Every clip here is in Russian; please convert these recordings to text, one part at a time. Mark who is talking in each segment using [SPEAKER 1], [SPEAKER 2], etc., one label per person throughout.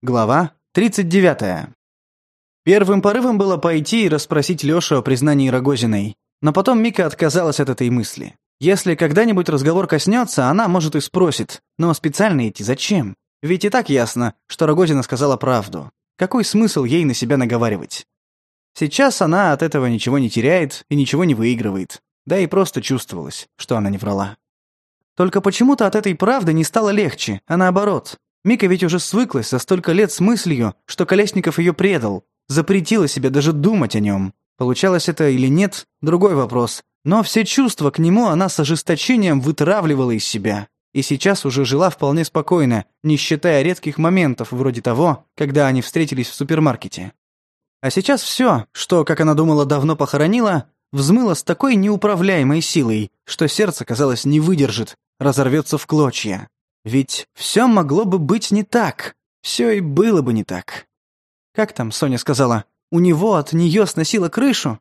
[SPEAKER 1] Глава 39. Первым порывом было пойти и расспросить Лёшу о признании Рогозиной, но потом Мика отказалась от этой мысли. Если когда-нибудь разговор коснется, она, может, и спросит, но специально идти зачем? Ведь и так ясно, что Рогозина сказала правду. Какой смысл ей на себя наговаривать? Сейчас она от этого ничего не теряет и ничего не выигрывает. Да и просто чувствовалось, что она не врала. Только почему-то от этой правды не стало легче, а наоборот, Мика ведь уже свыклась за столько лет с мыслью, что Колесников ее предал, запретила себе даже думать о нем. Получалось это или нет – другой вопрос. Но все чувства к нему она с ожесточением вытравливала из себя. И сейчас уже жила вполне спокойно, не считая редких моментов вроде того, когда они встретились в супермаркете. А сейчас все, что, как она думала, давно похоронила, взмыло с такой неуправляемой силой, что сердце, казалось, не выдержит, разорвется в клочья. Ведь все могло бы быть не так. Все и было бы не так. Как там Соня сказала? У него от нее сносило крышу?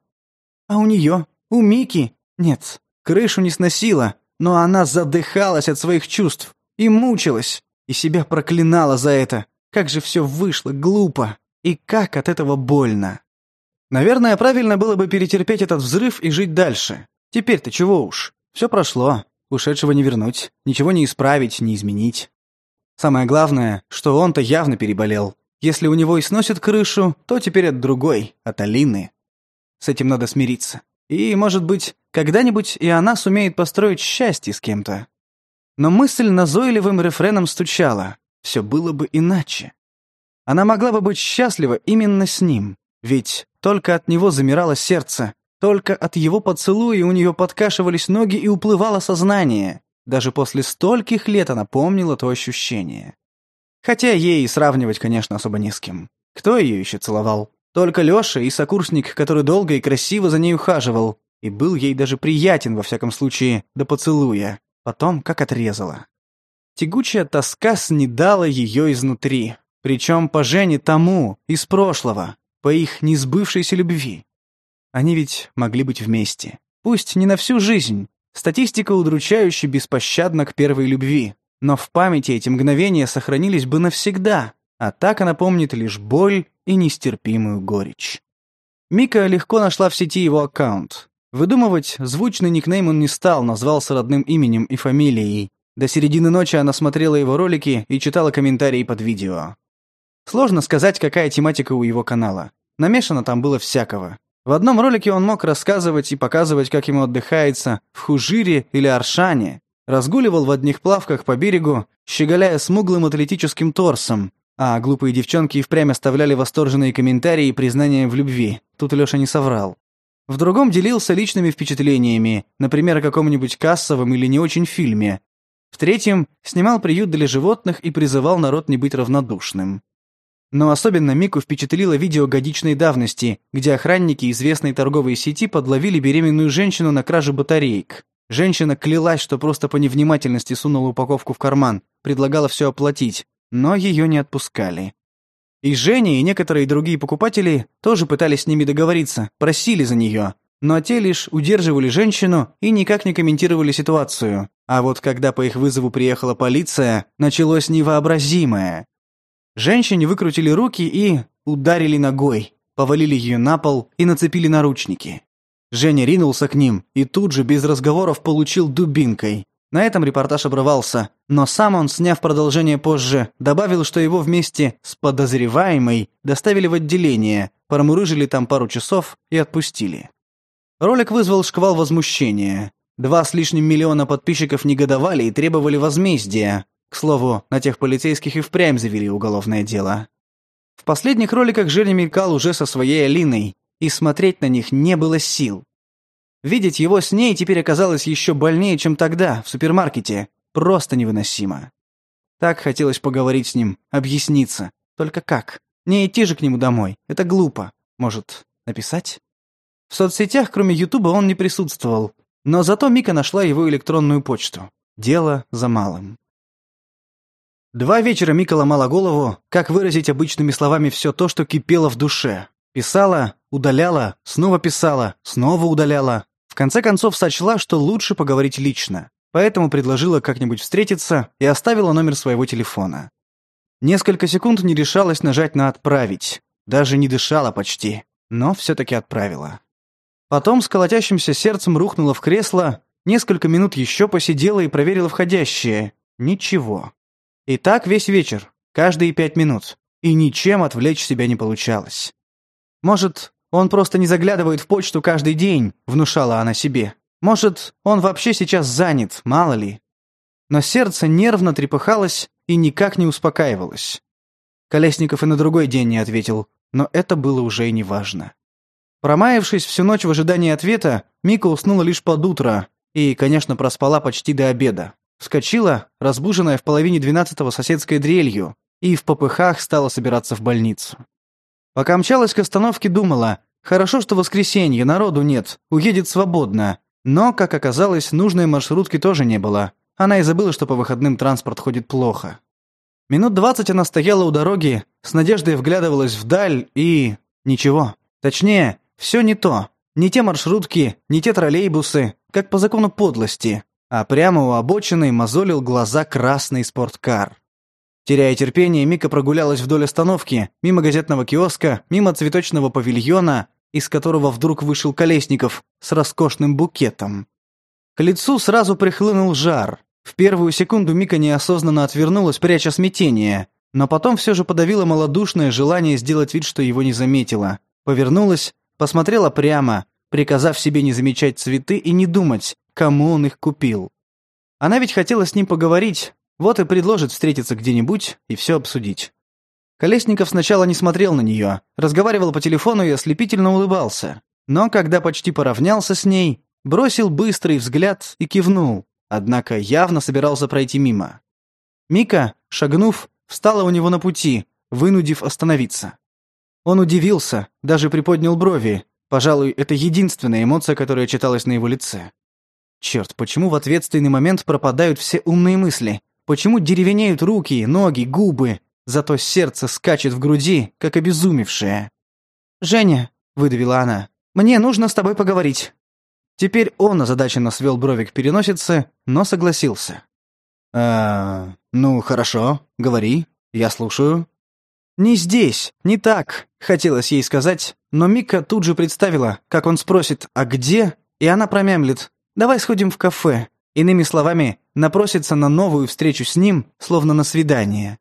[SPEAKER 1] А у нее? У Мики? Нет, крышу не сносила, но она задыхалась от своих чувств и мучилась, и себя проклинала за это. Как же все вышло глупо, и как от этого больно. Наверное, правильно было бы перетерпеть этот взрыв и жить дальше. Теперь-то чего уж, все прошло. Ушедшего не вернуть, ничего не исправить, не изменить. Самое главное, что он-то явно переболел. Если у него и сносит крышу, то теперь от другой, от Алины. С этим надо смириться. И, может быть, когда-нибудь и она сумеет построить счастье с кем-то. Но мысль назойливым рефреном стучала. Все было бы иначе. Она могла бы быть счастлива именно с ним, ведь только от него замирало сердце, только от его поцелуя у нее подкашивались ноги и уплывало сознание. Даже после стольких лет она помнила то ощущение. Хотя ей сравнивать, конечно, особо не с кем. Кто ее еще целовал? Только Леша и сокурсник, который долго и красиво за ней ухаживал. И был ей даже приятен, во всяком случае, до поцелуя. Потом как отрезала. Тягучая тоска снедала ее изнутри. Причем по Жене тому, из прошлого, по их несбывшейся любви. Они ведь могли быть вместе. Пусть не на всю жизнь. Статистика удручающе беспощадна к первой любви. Но в памяти эти мгновения сохранились бы навсегда, а так она помнит лишь боль и нестерпимую горечь. Мика легко нашла в сети его аккаунт. Выдумывать звучный никнейм он не стал, назвался родным именем и фамилией. До середины ночи она смотрела его ролики и читала комментарии под видео. Сложно сказать, какая тематика у его канала. Намешано там было всякого. В одном ролике он мог рассказывать и показывать, как ему отдыхается в Хужире или Аршане, разгуливал в одних плавках по берегу, щеголяя смуглым атлетическим торсом, а глупые девчонки и впрямь оставляли восторженные комментарии и признания в любви. Тут Лёша не соврал. В другом делился личными впечатлениями, например, о каком-нибудь кассовом или не очень фильме. В третьем снимал приют для животных и призывал народ не быть равнодушным. Но особенно Мику впечатлило видео годичной давности, где охранники известной торговой сети подловили беременную женщину на краже батареек. Женщина клялась, что просто по невнимательности сунула упаковку в карман, предлагала все оплатить, но ее не отпускали. И Женя, и некоторые другие покупатели тоже пытались с ними договориться, просили за нее, но те лишь удерживали женщину и никак не комментировали ситуацию. А вот когда по их вызову приехала полиция, началось невообразимое. Женщине выкрутили руки и ударили ногой, повалили ее на пол и нацепили наручники. Женя ринулся к ним и тут же, без разговоров, получил дубинкой. На этом репортаж обрывался, но сам он, сняв продолжение позже, добавил, что его вместе с подозреваемой доставили в отделение, промурыжили там пару часов и отпустили. Ролик вызвал шквал возмущения. Два с лишним миллиона подписчиков негодовали и требовали возмездия, к слову, на тех полицейских и впрямь завели уголовное дело. В последних роликах Женя мелькал уже со своей Алиной, и смотреть на них не было сил. Видеть его с ней теперь оказалось еще больнее, чем тогда, в супермаркете. Просто невыносимо. Так хотелось поговорить с ним, объясниться. Только как? Не идти же к нему домой. Это глупо. Может, написать? В соцсетях, кроме Ютуба, он не присутствовал. Но зато Мика нашла его электронную почту. Дело за малым. Два вечера Мика ломала голову, как выразить обычными словами все то, что кипело в душе. Писала, удаляла, снова писала, снова удаляла. В конце концов сочла, что лучше поговорить лично, поэтому предложила как-нибудь встретиться и оставила номер своего телефона. Несколько секунд не решалась нажать на «отправить», даже не дышала почти, но все-таки отправила. Потом с колотящимся сердцем рухнула в кресло, несколько минут еще посидела и проверила входящее. Ничего. И так весь вечер, каждые пять минут. И ничем отвлечь себя не получалось. Может, он просто не заглядывает в почту каждый день, внушала она себе. Может, он вообще сейчас занят, мало ли. Но сердце нервно трепыхалось и никак не успокаивалось. Колесников и на другой день не ответил, но это было уже и не важно. Промаявшись всю ночь в ожидании ответа, Мика уснула лишь под утро и, конечно, проспала почти до обеда. Вскочила, разбуженная в половине двенадцатого соседской дрелью, и в попыхах стала собираться в больницу. Пока мчалась к остановке, думала, хорошо, что воскресенье, народу нет, уедет свободно. Но, как оказалось, нужной маршрутки тоже не было. Она и забыла, что по выходным транспорт ходит плохо. Минут двадцать она стояла у дороги, с надеждой вглядывалась вдаль и... ничего. Точнее, все не то. Не те маршрутки, не те троллейбусы, как по закону подлости а прямо у обочины мозолил глаза красный спорткар. Теряя терпение, Мика прогулялась вдоль остановки, мимо газетного киоска, мимо цветочного павильона, из которого вдруг вышел Колесников с роскошным букетом. К лицу сразу прихлынул жар. В первую секунду Мика неосознанно отвернулась, пряча смятение, но потом все же подавила малодушное желание сделать вид, что его не заметила. Повернулась, посмотрела прямо, приказав себе не замечать цветы и не думать, кому он их купил. Она ведь хотела с ним поговорить, вот и предложит встретиться где-нибудь и все обсудить. Колесников сначала не смотрел на нее, разговаривал по телефону и ослепительно улыбался. Но когда почти поравнялся с ней, бросил быстрый взгляд и кивнул, однако явно собирался пройти мимо. Мика, шагнув, встала у него на пути, вынудив остановиться. Он удивился, даже приподнял брови. Пожалуй, это единственная эмоция, которая читалась на его лице. Черт, почему в ответственный момент пропадают все умные мысли? Почему деревенеют руки, ноги, губы? Зато сердце скачет в груди, как обезумевшее. «Женя», — выдавила она, — «мне нужно с тобой поговорить». Теперь он озадаченно свел брови к переносице, но согласился. «Э, ну, хорошо, говори, я слушаю». «Не здесь, не так», — хотелось ей сказать, но Мика тут же представила, как он спросит «А где?» и она промямлит Давай сходим в кафе. Иными словами, напросится на новую встречу с ним, словно на свидание.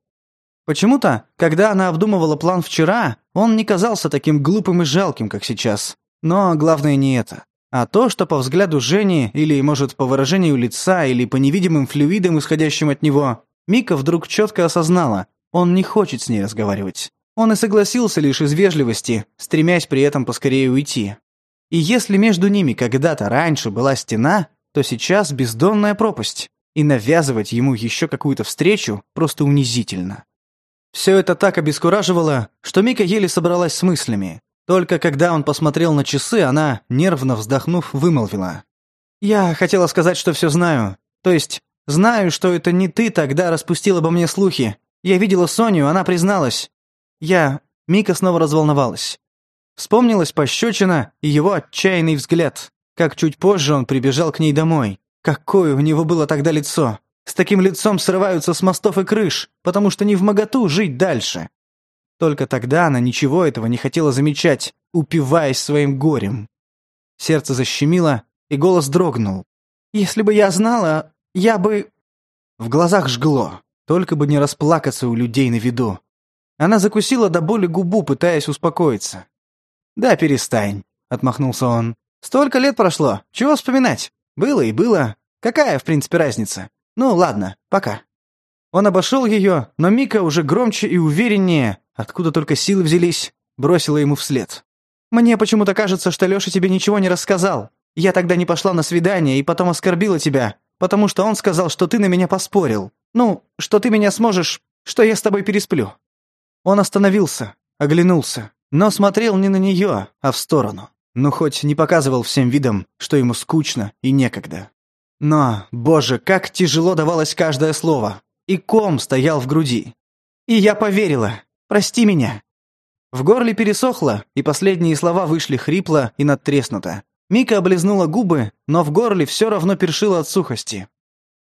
[SPEAKER 1] Почему-то, когда она обдумывала план вчера, он не казался таким глупым и жалким, как сейчас. Но главное не это, а то, что по взгляду Жени, или, может, по выражению лица, или по невидимым флюидам, исходящим от него, Мика вдруг четко осознала, он не хочет с ней разговаривать. Он и согласился лишь из вежливости, стремясь при этом поскорее уйти. И если между ними когда-то раньше была стена, то сейчас бездонная пропасть, и навязывать ему еще какую-то встречу просто унизительно. Все это так обескураживало, что Мика еле собралась с мыслями. Только когда он посмотрел на часы, она, нервно вздохнув, вымолвила. «Я хотела сказать, что все знаю. То есть, знаю, что это не ты тогда распустил обо мне слухи. Я видела Соню, она призналась. Я...» Мика снова разволновалась. Вспомнилась пощечина и его отчаянный взгляд, как чуть позже он прибежал к ней домой. Какое у него было тогда лицо! С таким лицом срываются с мостов и крыш, потому что не в моготу жить дальше. Только тогда она ничего этого не хотела замечать, упиваясь своим горем. Сердце защемило, и голос дрогнул. «Если бы я знала, я бы...» В глазах жгло, только бы не расплакаться у людей на виду. Она закусила до боли губу, пытаясь успокоиться. «Да перестань», — отмахнулся он. «Столько лет прошло. Чего вспоминать? Было и было. Какая, в принципе, разница? Ну, ладно, пока». Он обошел ее, но Мика уже громче и увереннее, откуда только силы взялись, бросила ему вслед. «Мне почему-то кажется, что Леша тебе ничего не рассказал. Я тогда не пошла на свидание и потом оскорбила тебя, потому что он сказал, что ты на меня поспорил. Ну, что ты меня сможешь, что я с тобой пересплю». Он остановился, оглянулся но смотрел не на нее, а в сторону. Ну, хоть не показывал всем видом, что ему скучно и некогда. Но, боже, как тяжело давалось каждое слово. И ком стоял в груди. И я поверила. Прости меня. В горле пересохло, и последние слова вышли хрипло и надтреснуто. Мика облизнула губы, но в горле все равно першило от сухости.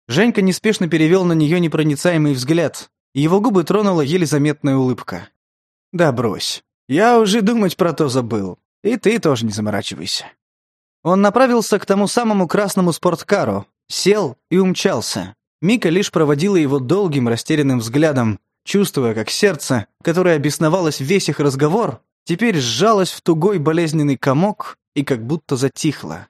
[SPEAKER 1] Женька неспешно перевел на нее непроницаемый взгляд. И его губы тронула еле заметная улыбка. «Да брось. Я уже думать про то забыл. И ты тоже не заморачивайся». Он направился к тому самому красному спорткару, сел и умчался. Мика лишь проводила его долгим растерянным взглядом, чувствуя, как сердце, которое обесновалось весь их разговор, теперь сжалось в тугой болезненный комок и как будто затихло.